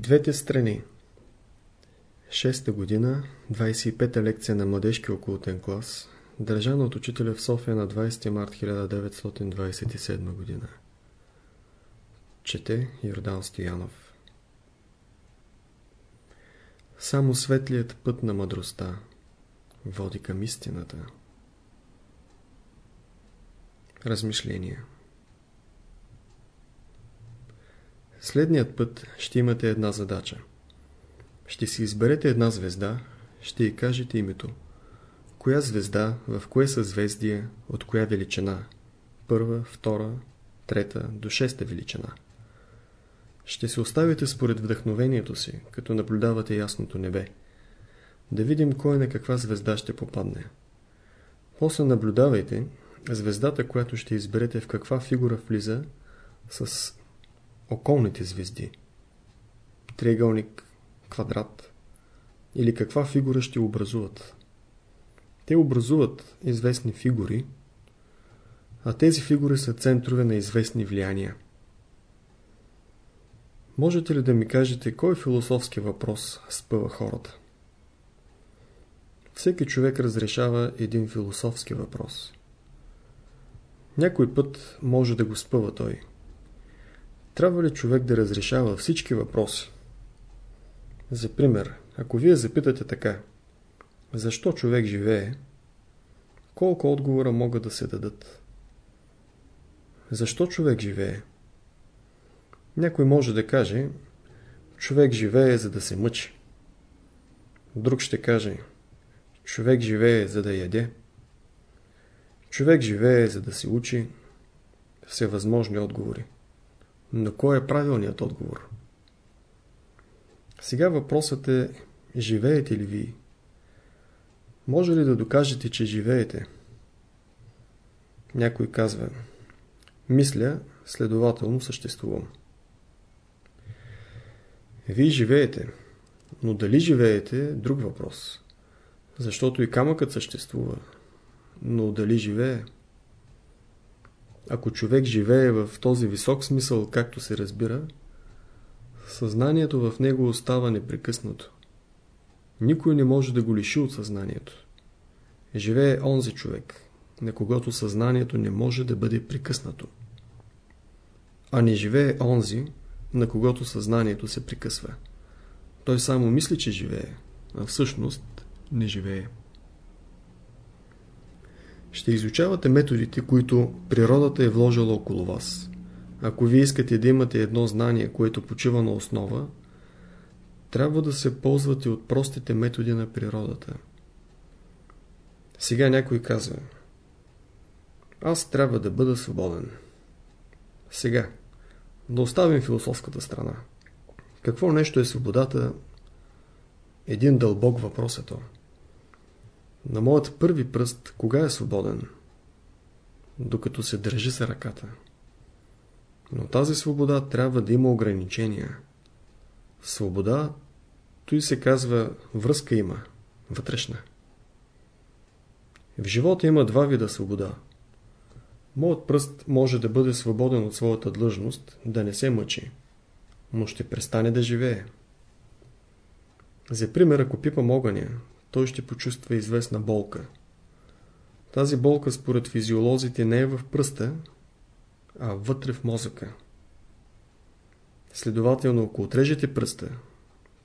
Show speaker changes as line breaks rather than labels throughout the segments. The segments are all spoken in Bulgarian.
Двете страни Шеста година, 25-та лекция на младежки окултен клас, държана от учителя в София на 20 март 1927 година. Чете Йордан Стоянов Само светлият път на мъдростта води към истината. Размишление Следният път ще имате една задача. Ще си изберете една звезда, ще й кажете името. Коя звезда, в кое съзвездие, от коя величина? Първа, втора, трета до шеста величина. Ще се оставите според вдъхновението си, като наблюдавате ясното небе. Да видим кой на каква звезда ще попадне. После наблюдавайте звездата, която ще изберете в каква фигура влиза с околните звезди. Триъгълник, квадрат или каква фигура ще образуват. Те образуват известни фигури, а тези фигури са центрове на известни влияния. Можете ли да ми кажете кой философски въпрос спъва хората? Всеки човек разрешава един философски въпрос. Някой път може да го спъва той. Трябва ли човек да разрешава всички въпроси? За пример, ако вие запитате така, защо човек живее, колко отговора могат да се дадат? Защо човек живее? Някой може да каже, човек живее за да се мъчи. Друг ще каже, човек живее за да яде. Човек живее за да се учи. Всевъзможни отговори. Но кой е правилният отговор? Сега въпросът е, живеете ли ви? Може ли да докажете, че живеете? Някой казва, мисля, следователно съществувам. Вие живеете, но дали живеете е друг въпрос. Защото и камъкът съществува, но дали живее? Ако човек живее в този висок смисъл, както се разбира, съзнанието в него остава непрекъснато. Никой не може да го лиши от съзнанието. Живее онзи човек, на когото съзнанието не може да бъде прекъснато. А не живее онзи, на когото съзнанието се прекъсва. Той само мисли, че живее, а всъщност не живее. Ще изучавате методите, които природата е вложила около вас. Ако вие искате да имате едно знание, което почива на основа, трябва да се ползвате от простите методи на природата. Сега някой казва Аз трябва да бъда свободен. Сега, да оставим философската страна. Какво нещо е свободата? Един дълбок въпрос е то. На моят първи пръст кога е свободен? Докато се държи за ръката. Но тази свобода трябва да има ограничения. Свобода, той се казва връзка има, вътрешна. В живота има два вида свобода. Моят пръст може да бъде свободен от своята длъжност, да не се мъчи, но ще престане да живее. За пример, ако пипам огъня, той ще почувства известна болка. Тази болка според физиолозите не е в пръста, а вътре в мозъка. Следователно, ако отрежете пръста,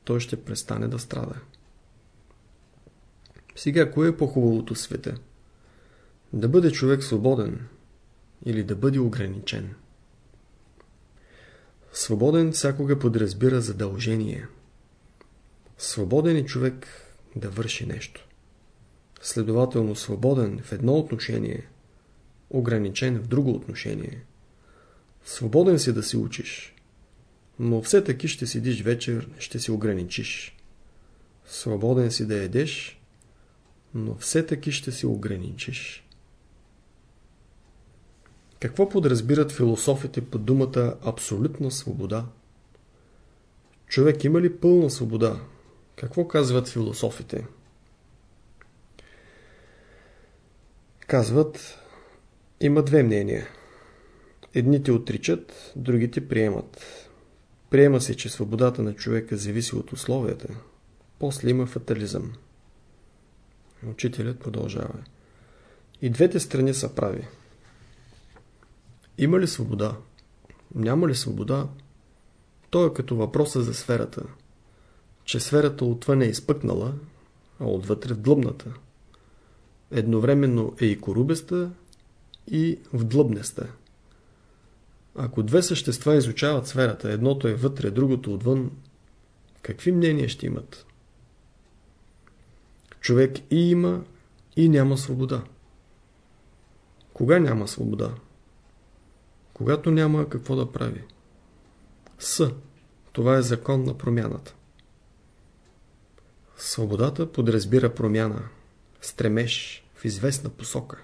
той ще престане да страда. Сега, кое е по-хубавото в света? Да бъде човек свободен или да бъде ограничен? Свободен всякога подразбира задължение. Свободен е човек да върши нещо. Следователно свободен в едно отношение, ограничен в друго отношение. Свободен си да си учиш, но все таки ще седиш вечер, ще се ограничиш. Свободен си да едеш, но все таки ще се ограничиш. Какво подразбират философите под думата абсолютна свобода? Човек има ли пълна свобода, какво казват философите? Казват, има две мнения. Едните отричат, другите приемат. Приема се, че свободата на човека зависи от условията. После има фатализъм. Учителят продължава. И двете страни са прави. Има ли свобода? Няма ли свобода? То е като въпроса за сферата. Че сферата отвън е изпъкнала, а отвътре длъбната. Едновременно е и корубеста, и вдлъбнеста. Ако две същества изучават сферата, едното е вътре, другото отвън, какви мнения ще имат? Човек и има, и няма свобода. Кога няма свобода? Когато няма какво да прави. С. Това е закон на промяната. Свободата подразбира промяна, стремеж в известна посока.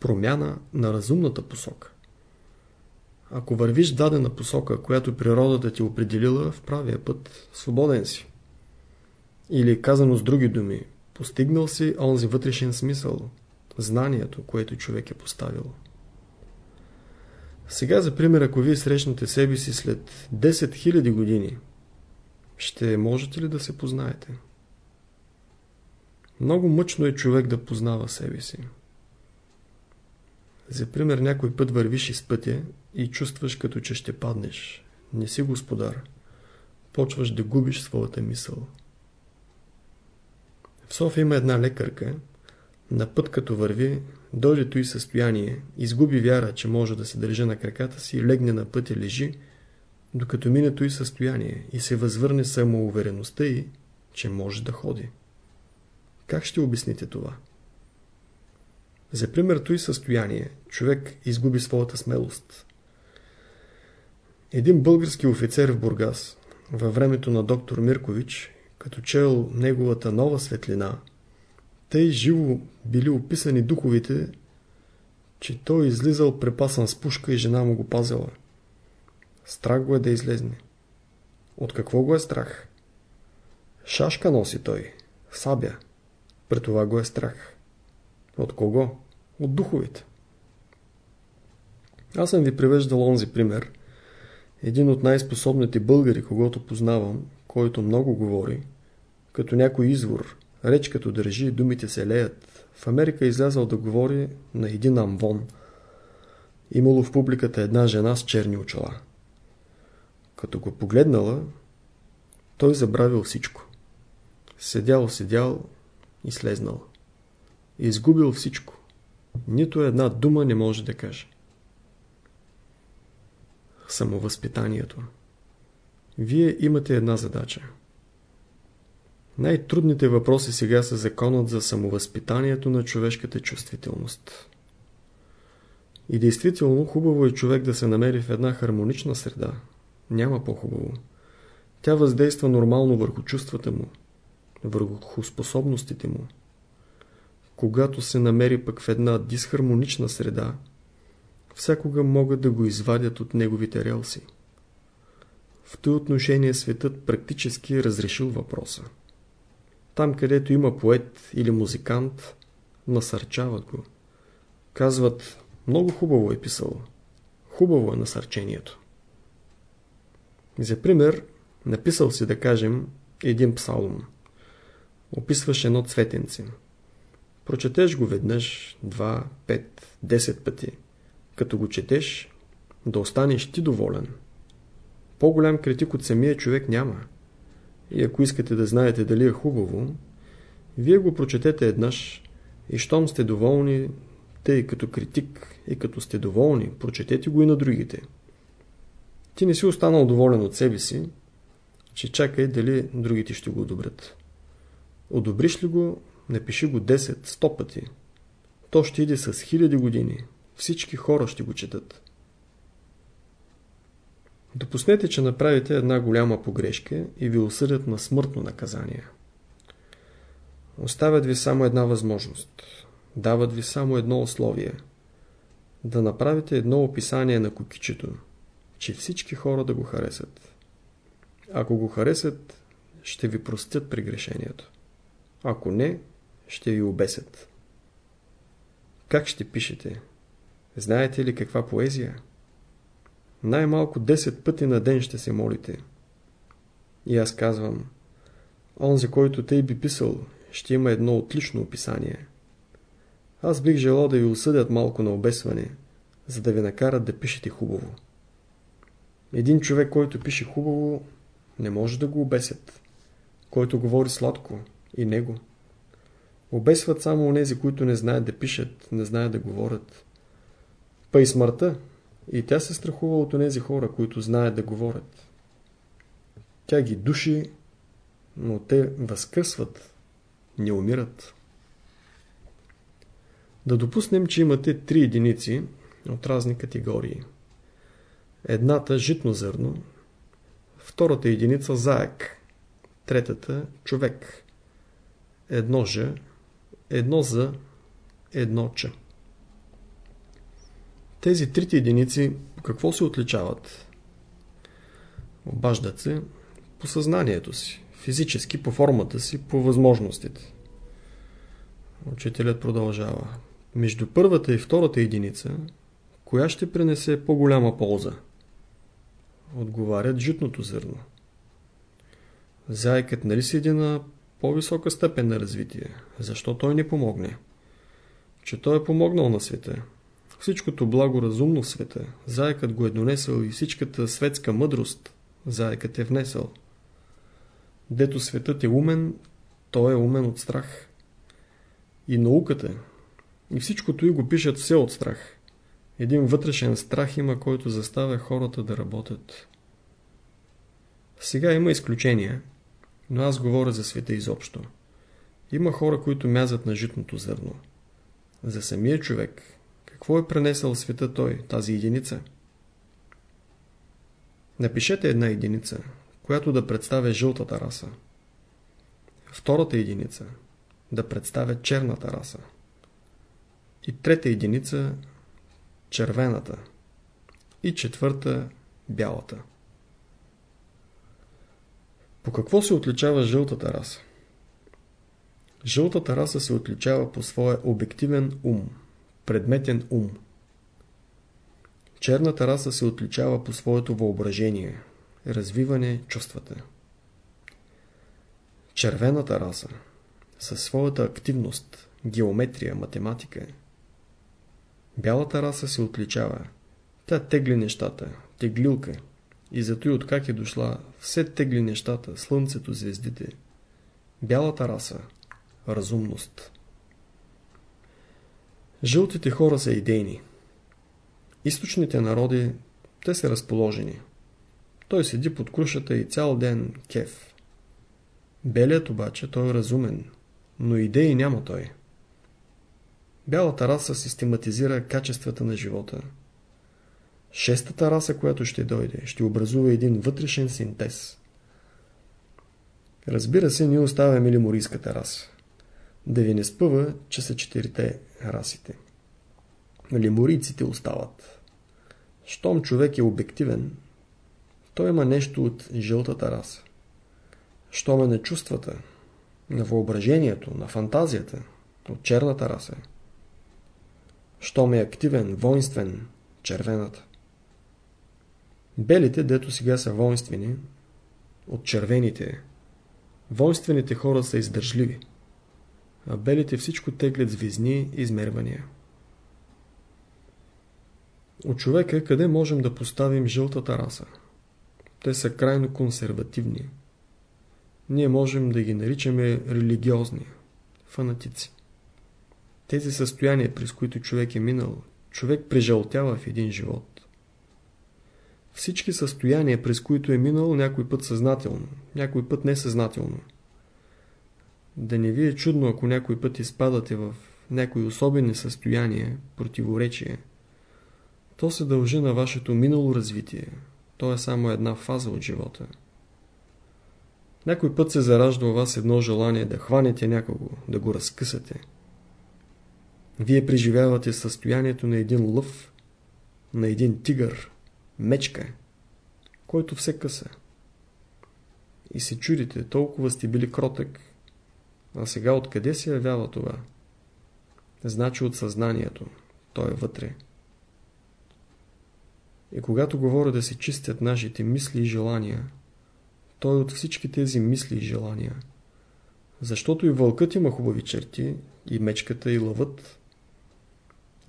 Промяна на разумната посока. Ако вървиш дадена посока, която природата ти определила в правия път, свободен си. Или казано с други думи, постигнал си онзи вътрешен смисъл, знанието, което човек е поставил. Сега, за пример, ако вие срещнете себе си след 10 000 години, ще можете ли да се познаете? Много мъчно е човек да познава себе си. За пример, някой път вървиш из пътя и чувстваш като че ще паднеш. Не си господар. Почваш да губиш своята мисъл. В София има една лекарка, на път като върви, дойде и състояние, изгуби вяра, че може да се държи на краката си, легне на пътя, лежи, докато мине и състояние и се възвърне самоувереността й, че може да ходи. Как ще обясните това? За пример и състояние, човек изгуби своята смелост. Един български офицер в Бургас, във времето на доктор Миркович, като чел неговата нова светлина, тъй живо били описани духовите, че той излизал препасан с пушка и жена му го пазила. Страх го е да излезне. От какво го е страх? Шашка носи той. Сабя. При това го е страх. От кого? От духовите. Аз съм ви привеждал онзи пример. Един от най-способните българи, когато познавам, който много говори, като някой извор, реч като държи, думите се леят. В Америка е излязал да говори на един амвон. Имало в публиката една жена с черни очила. Като го погледнала, той забравил всичко. Седял, седял и слезнал. Изгубил всичко. Нито една дума не може да каже. Самовъзпитанието. Вие имате една задача. Най-трудните въпроси сега са законът за самовъзпитанието на човешката чувствителност. И действително хубаво е човек да се намери в една хармонична среда. Няма по-хубаво. Тя въздейства нормално върху чувствата му, върху способностите му. Когато се намери пък в една дисхармонична среда, всякога могат да го извадят от неговите релси. В този отношение светът практически е разрешил въпроса. Там, където има поет или музикант, насърчават го. Казват, много хубаво е писал. Хубаво е насърчението. За пример, написал си, да кажем, един псалом. Описваш едно цветенце. Прочетеш го веднъж, два, пет, десет пъти. Като го четеш, да останеш ти доволен. По-голям критик от самия човек няма. И ако искате да знаете дали е хубаво, вие го прочетете еднъж и щом сте доволни, тъй като критик и като сте доволни, прочетете го и на другите. Ти не си останал доволен от себе си, че чакай дали другите ще го одобрят. Одобриш ли го, напиши го 10-100 пъти. То ще иде с хиляди години. Всички хора ще го четат. Допуснете, че направите една голяма погрешка и ви осъдят на смъртно наказание. Оставят ви само една възможност. Дават ви само едно условие. Да направите едно описание на кукичето, че всички хора да го харесат. Ако го харесат, ще ви простят прегрешението. Ако не, ще ви обесят. Как ще пишете? Знаете ли каква поезия? най-малко 10 пъти на ден ще се молите. И аз казвам, онзи, който тъй би писал, ще има едно отлично описание. Аз бих желал да ви осъдят малко на обесване, за да ви накарат да пишете хубаво. Един човек, който пише хубаво, не може да го обесят. Който говори сладко, и него. Обесват само онези, които не знаят да пишат, не знаят да говорят. Па и смъртта, и тя се страхува от онези хора, които знаят да говорят. Тя ги души, но те възкъсват, не умират. Да допуснем, че имате три единици от разни категории. Едната – житно зърно, втората единица – заек, третата – човек, едно Ж, едно З, едно Ч. Тези трите единици какво се отличават? Обаждат се по съзнанието си, физически по формата си, по възможностите. Учителят продължава. Между първата и втората единица, коя ще принесе по-голяма полза? Отговарят житното зърно. Зайкът нали седи на по-висока степен на развитие? Защо той не помогне? Че той е помогнал на света. Всичкото благо разумно в света, заекът го е донесъл и всичката светска мъдрост, заекът е внесъл. Дето светът е умен, той е умен от страх. И науката, и всичкото и го пишат все от страх. Един вътрешен страх има, който заставя хората да работят. Сега има изключения, но аз говоря за света изобщо. Има хора, които мязат на житното зърно. За самия човек, какво е пренесъл света той, тази единица? Напишете една единица, която да представя жълтата раса. Втората единица да представя черната раса. И трета единица червената. И четвърта бялата. По какво се отличава жълтата раса? Жълтата раса се отличава по своя обективен ум, предметен ум. Черната раса се отличава по своето въображение, развиване чувствата. Червената раса със своята активност, геометрия, математика. Бялата раса се отличава. Тя тегли нещата, теглилка, и зато и откак е дошла, все тегли нещата, слънцето, звездите. Бялата раса – разумност. Жълтите хора са идейни. Източните народи, те са разположени. Той седи под крушата и цял ден кеф. Белият обаче, той е разумен, но идеи няма той. Бялата раса систематизира качествата на живота – Шестата раса, която ще дойде, ще образува един вътрешен синтез. Разбира се, ние оставяме лиморийската раса. Да ви не спъва, че са четирите расите. Лиморийците остават. Щом човек е обективен, той има нещо от жълтата раса. Щом е на чувствата, на въображението, на фантазията, от черната раса. Щом е активен, воинствен, червената. Белите, дето сега са воинствени, от червените, воинствените хора са издържливи, а белите всичко теглят звезни измервания. От човека къде можем да поставим жълтата раса? Те са крайно консервативни. Ние можем да ги наричаме религиозни, фанатици. Тези състояния, през които човек е минал, човек прижълтява в един живот. Всички състояния, през които е минал, някой път съзнателно, някой път несъзнателно. Да не ви е чудно, ако някой път изпадате в някои особени състояния, противоречие. То се дължи на вашето минало развитие. То е само една фаза от живота. Някой път се заражда у вас едно желание да хванете някого, да го разкъсате. Вие преживявате състоянието на един лъв, на един тигър, мечка, който все къса. И се чудите, толкова сте били кротък, а сега откъде се явява това? Значи от съзнанието, то е вътре. И когато говоря да се чистят нашите мисли и желания, той от всички тези мисли и желания. Защото и вълкът има хубави черти, и мечката, и лъвът.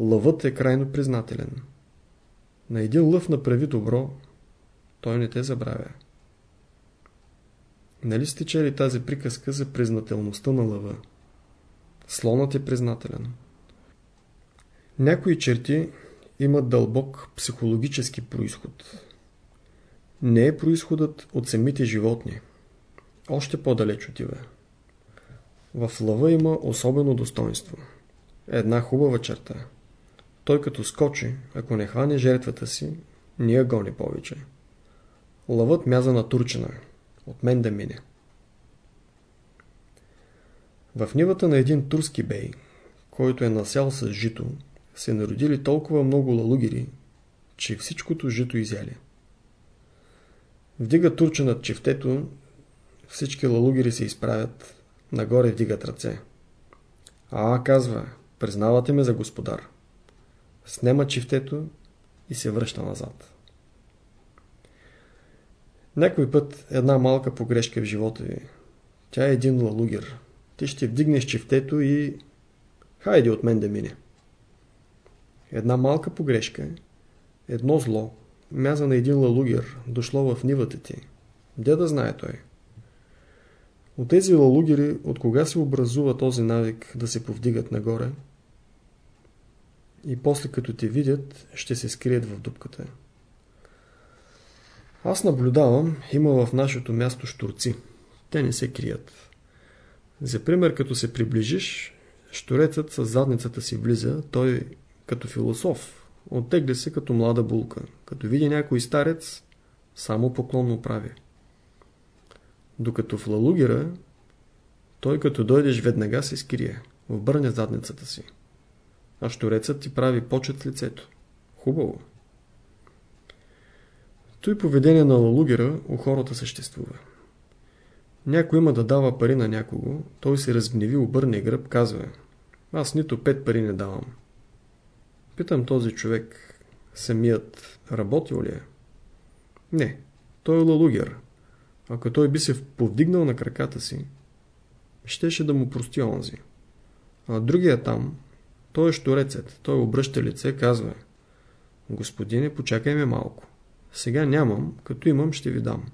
Лъвът е крайно признателен. На един лъв направи добро, той не те забравя. Нали сте чели тази приказка за признателността на лъва? Слонът е признателен. Някои черти имат дълбок психологически происход. Не е происходът от самите животни. Още по-далеч отива. В лъва има особено достоинство. Една хубава черта. Той като скочи, ако не хване жертвата си, не я гони повече. Лъвът мяза на турчина. От мен да мине. В нивата на един турски бей, който е насял с жито, се народили толкова много лалугири, че всичкото жито изяли. Вдига турченът чифтето, всички лалугири се изправят, нагоре вдигат ръце. А, казва, признавате ме за господар. Снема чифтето и се връща назад. Някой път една малка погрешка в живота ви. Тя е един лалугер. Ти ще вдигнеш чифтето и... Хайде от мен да мине. Една малка погрешка, едно зло, мяза на един лалугер, дошло в нивата ти. Де да знае той? От тези лалугери, от кога се образува този навик да се повдигат нагоре? И после като те видят, ще се скрият в дупката. Аз наблюдавам, има в нашето място штурци. Те не се крият. За пример, като се приближиш, штурецът с задницата си влиза, той като философ, оттегля се като млада булка. Като види някой старец, само поклонно прави. Докато в лалугера, той като дойдеш веднага се скрие, обърне задницата си. А штурецът ти прави почет лицето. Хубаво. Той поведение на лалугера у хората съществува. Някой има да дава пари на някого, той се разгневи, обърне гръб, казва Аз нито пет пари не давам. Питам този човек, самият работил ли е? Не, той е лалугер. Ако той би се повдигнал на краката си, щеше да му прости онзи. А другия там, той е шторецът, той обръща лице, казва Господине, почакай ме малко. Сега нямам, като имам ще ви дам.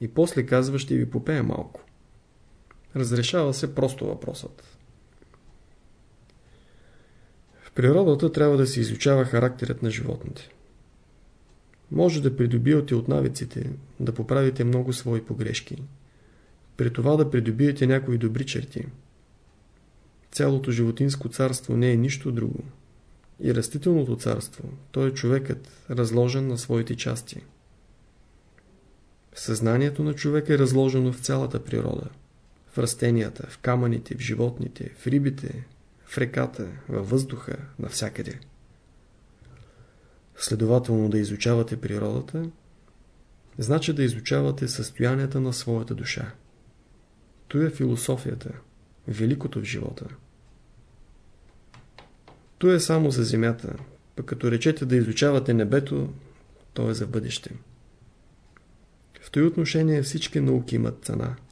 И после казва ще ви попея малко. Разрешава се просто въпросът. В природата трябва да се изучава характерът на животните. Може да придобивате от навиците, да поправите много свои погрешки. При това да придобиете някои добри черти. Цялото животинско царство не е нищо друго. И растителното царство, то е човекът, разложен на своите части. Съзнанието на човека е разложено в цялата природа. В растенията, в камъните, в животните, в рибите, в реката, във въздуха, навсякъде. Следователно да изучавате природата, значи да изучавате състоянията на своята душа. То е философията, великото в живота. То е само за земята, пък като речете да изучавате небето, то е за бъдеще. В този отношение всички науки имат цена –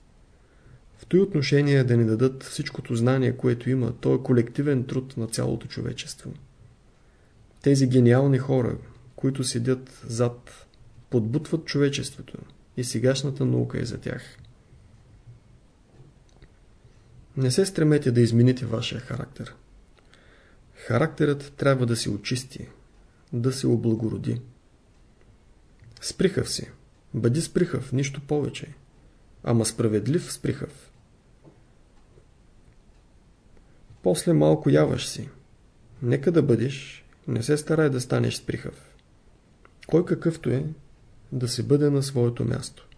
в този отношение да ни дадат всичкото знание, което има, то е колективен труд на цялото човечество. Тези гениални хора, които седят зад, подбутват човечеството и сегашната наука е за тях. Не се стремете да измените вашия характер. Характерът трябва да се очисти, да се облагороди. Сприхав си. Бъди сприхав, нищо повече. Ама справедлив сприхав. После малко яваш си. Нека да бъдеш, не се старай да станеш сприхав. Кой какъвто е, да се бъде на своето място.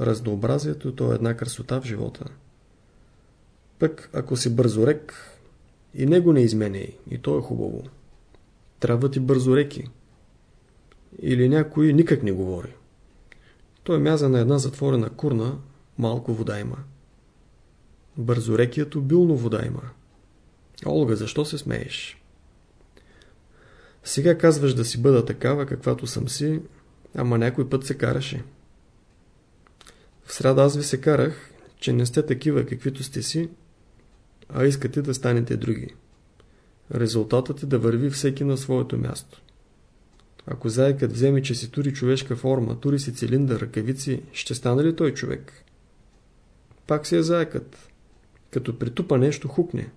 Разнообразието то е една красота в живота. Пък, ако си бързорек, и него не изменяй, и то е хубаво. Трябва ти бързореки. Или някой никак не говори. Той мяза на една затворена курна, малко вода има. Бързорекият обилно вода има. Олга, защо се смееш? Сега казваш да си бъда такава, каквато съм си, ама някой път се караше. В среда аз ви се карах, че не сте такива, каквито сте си, а искате да станете други. Резултатът е да върви всеки на своето място. Ако заекът вземе, че си тури човешка форма, тури си цилиндър, ръкавици, ще стане ли той човек? Пак си е заекът. Като притупа нещо, хукне.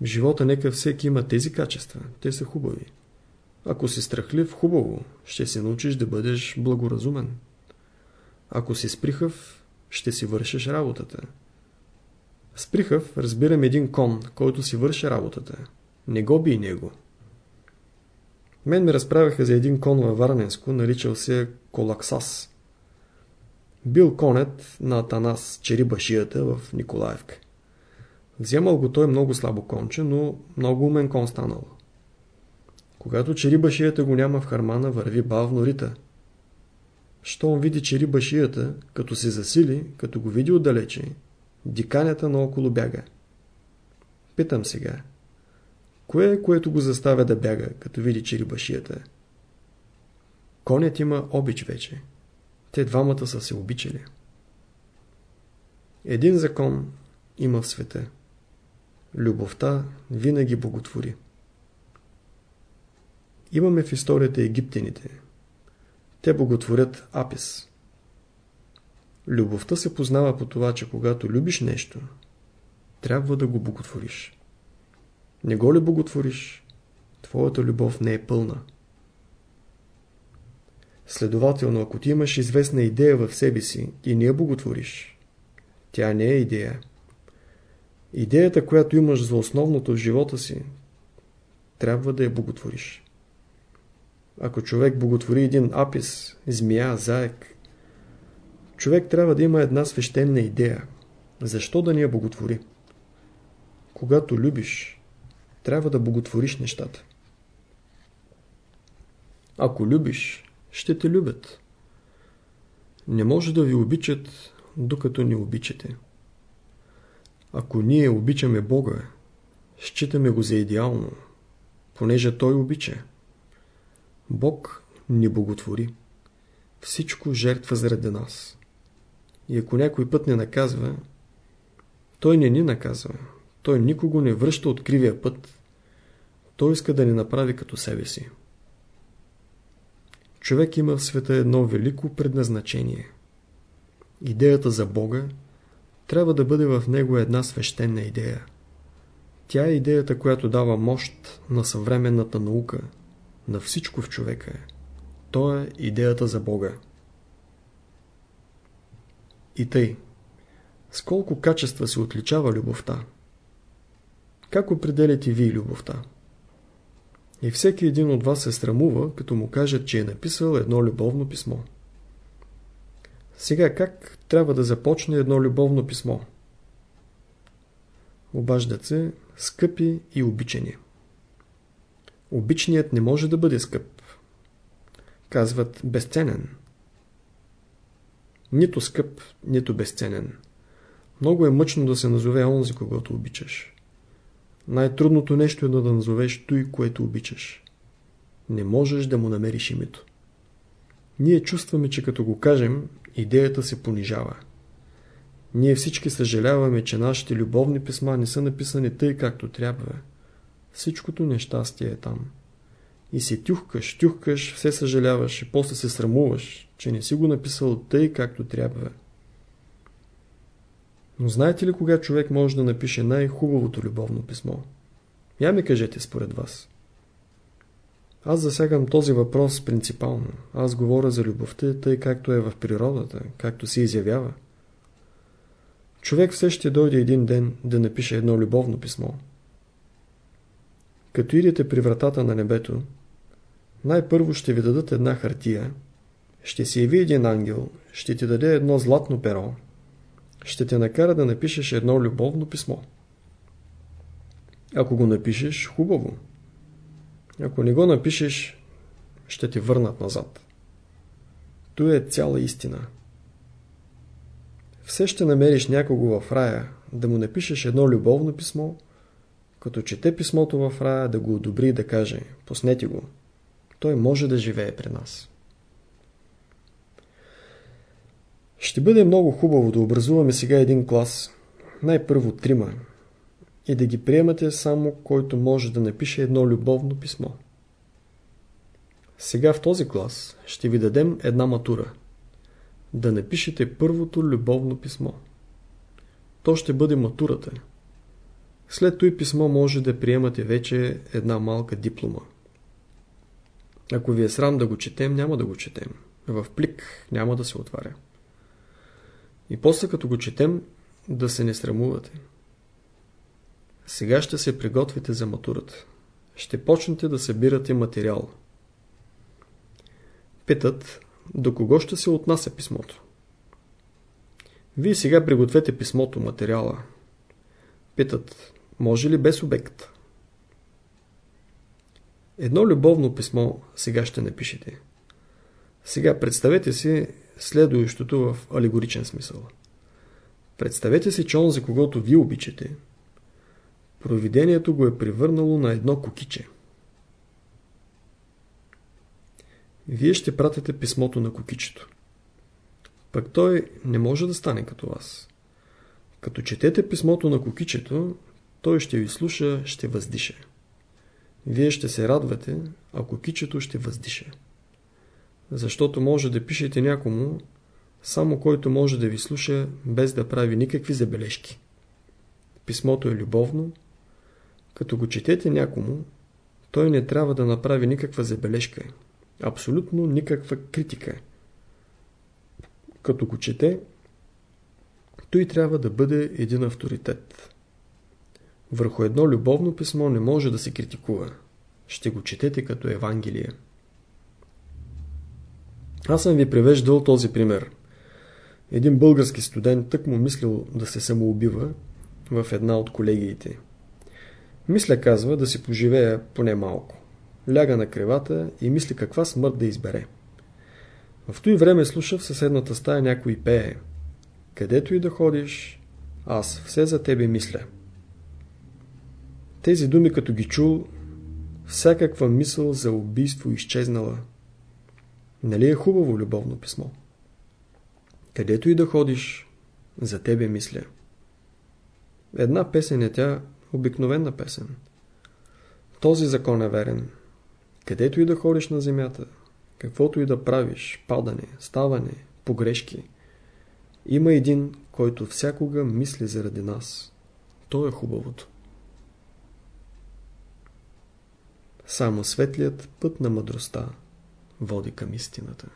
В живота нека всеки има тези качества. Те са хубави. Ако си страхлив, хубаво. Ще се научиш да бъдеш благоразумен. Ако си сприхав, ще си вършиш работата. Сприхав, разбирам един кон, който си върши работата. Не го би и него. Мен ми разправяха за един кон във Варненско, наричал се Колаксас. Бил конет на Атанас, черибашията в Николаевка. Вземал го той много слабо конче, но много умен кон станал. Когато черибашията го няма в хармана, върви бавно рита. Щом види черибашията, като се засили, като го види отдалече, диканята наоколо бяга. Питам сега, кое е, което го заставя да бяга, като види черибашията? Конят има обич вече. Те двамата са се обичали. Един закон има в света. Любовта винаги боготвори. Имаме в историята египтяните. Те боготворят Апис. Любовта се познава по това, че когато любиш нещо, трябва да го боготвориш. Не го ли боготвориш, твоята любов не е пълна. Следователно, ако ти имаш известна идея в себе си и не я боготвориш, тя не е идея. Идеята, която имаш за основното в живота си, трябва да я боготвориш. Ако човек боготвори един апис, змия, заек, човек трябва да има една свещена идея. Защо да ни я боготвори? Когато любиш, трябва да боготвориш нещата. Ако любиш, ще те любят. Не може да ви обичат, докато не обичате. Ако ние обичаме Бога, считаме го за идеално, понеже Той обича. Бог ни боготвори. Всичко жертва заради нас. И ако някой път не наказва, Той не ни наказва. Той никого не връща от кривия път. Той иска да ни направи като себе си. Човек има в света едно велико предназначение. Идеята за Бога трябва да бъде в него една свещена идея. Тя е идеята, която дава мощ на съвременната наука, на всичко в човека. То е идеята за Бога. И тъй. С колко качества се отличава любовта? Как определяте ви любовта? И всеки един от вас се срамува, като му кажат, че е написал едно любовно писмо. Сега как трябва да започне едно любовно писмо? Обаждат се скъпи и обичани. Обичният не може да бъде скъп. Казват безценен. Нито скъп, нито безценен. Много е мъчно да се назове онзи, когато обичаш. Най-трудното нещо е да, да назовеш той, което обичаш. Не можеш да му намериш името. Ние чувстваме, че като го кажем, идеята се понижава. Ние всички съжаляваме, че нашите любовни писма не са написани тъй, както трябва. Всичкото нещастие е там. И си тюхкаш, тюхкаш, все съжаляваш и после се срамуваш, че не си го написал тъй, както трябва. Но знаете ли кога човек може да напише най-хубавото любовно писмо? Я ми кажете според вас. Аз засягам този въпрос принципално. Аз говоря за любовта, тъй както е в природата, както се изявява. Човек все ще дойде един ден да напише едно любовно писмо. Като идете при вратата на небето, най-първо ще ви дадат една хартия, ще си яви един ангел, ще ти даде едно златно перо, ще те накара да напишеш едно любовно писмо. Ако го напишеш, хубаво. Ако не го напишеш, ще те върнат назад. То е цяла истина. Все ще намериш някого в рая, да му напишеш едно любовно писмо, като чете писмото в рая, да го одобри и да каже «Поснете го». Той може да живее при нас. Ще бъде много хубаво да образуваме сега един клас, най-първо трима, и да ги приемате само който може да напише едно любовно писмо. Сега в този клас ще ви дадем една матура. Да напишете първото любовно писмо. То ще бъде матурата. След той писмо може да приемате вече една малка диплома. Ако ви е срам да го четем, няма да го четем. В плик няма да се отваря. И после като го четем, да се не срамувате. Сега ще се приготвите за матурата. Ще почнете да събирате материал. Питат, до кого ще се отнася писмото? Вие сега пригответе писмото, материала. Питат, може ли без обект? Едно любовно писмо сега ще напишете. Сега представете си следуещото в алегоричен смисъл. Представете си, че он за когото ви обичате, провидението го е превърнало на едно кукиче. Вие ще пратите писмото на кукичето. Пък той не може да стане като вас. Като четете писмото на кукичето, той ще ви слуша, ще въздиша. Вие ще се радвате, а кукичето ще въздиша. Защото може да пишете някому, само който може да ви слуша, без да прави никакви забележки. Писмото е любовно. Като го четете някому, той не трябва да направи никаква забележка. Абсолютно никаква критика. Като го чете, той трябва да бъде един авторитет. Върху едно любовно писмо не може да се критикува. Ще го четете като Евангелие. Аз съм ви превеждал този пример. Един български студент тък му мислил да се самоубива в една от колегиите. Мисля, казва, да си поживея поне малко. Ляга на кревата и мисли каква смърт да избере. В той време слуша в съседната стая някой пее. Където и да ходиш, аз все за тебе мисля. Тези думи като ги чул, всякаква мисъл за убийство изчезнала. Нали е хубаво любовно писмо? Където и да ходиш, за тебе мисля. Една песен е тя обикновена песен. Този закон е верен. Където и да ходиш на земята, каквото и да правиш, падане, ставане, погрешки, има един, който всякога мисли заради нас. То е хубавото. Само светлият път на мъдростта води към истината.